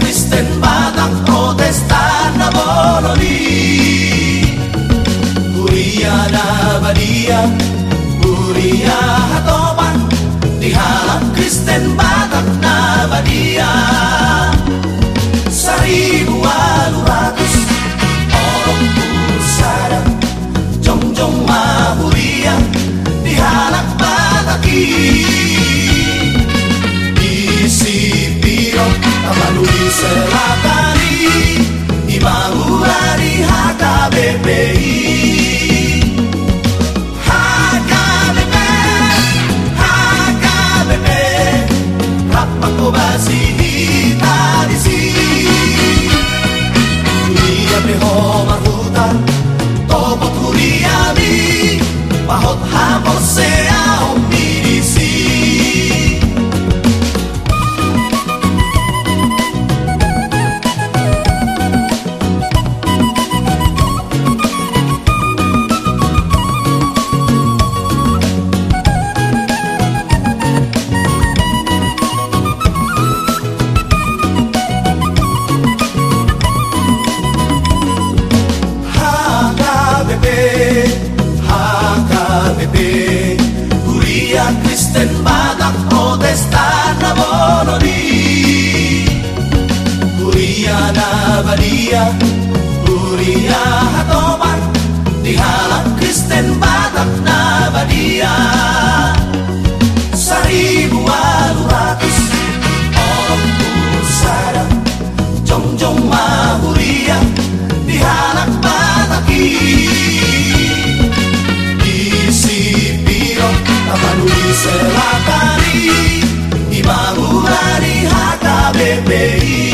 Kristen Badang Protestan na Bololi Buria na Badia Buria Hatoban Di halam Kristen Badang na Badia Seribu walu Orang pulsara Jong-jong mahuria Di halak bataki. di Selatani Dibangun dari harta BPI HKBP, HKBP Rapat Kobasi kita di sini Dunia prehomar hutan Topok kuriami Pahot hamose Batak Protestan na Bononi Kuria na Badia Kuria Hatoban Dihalak Kristen Batak na Badia Seribu walu ratus Orang pusara Jongjong Emeí.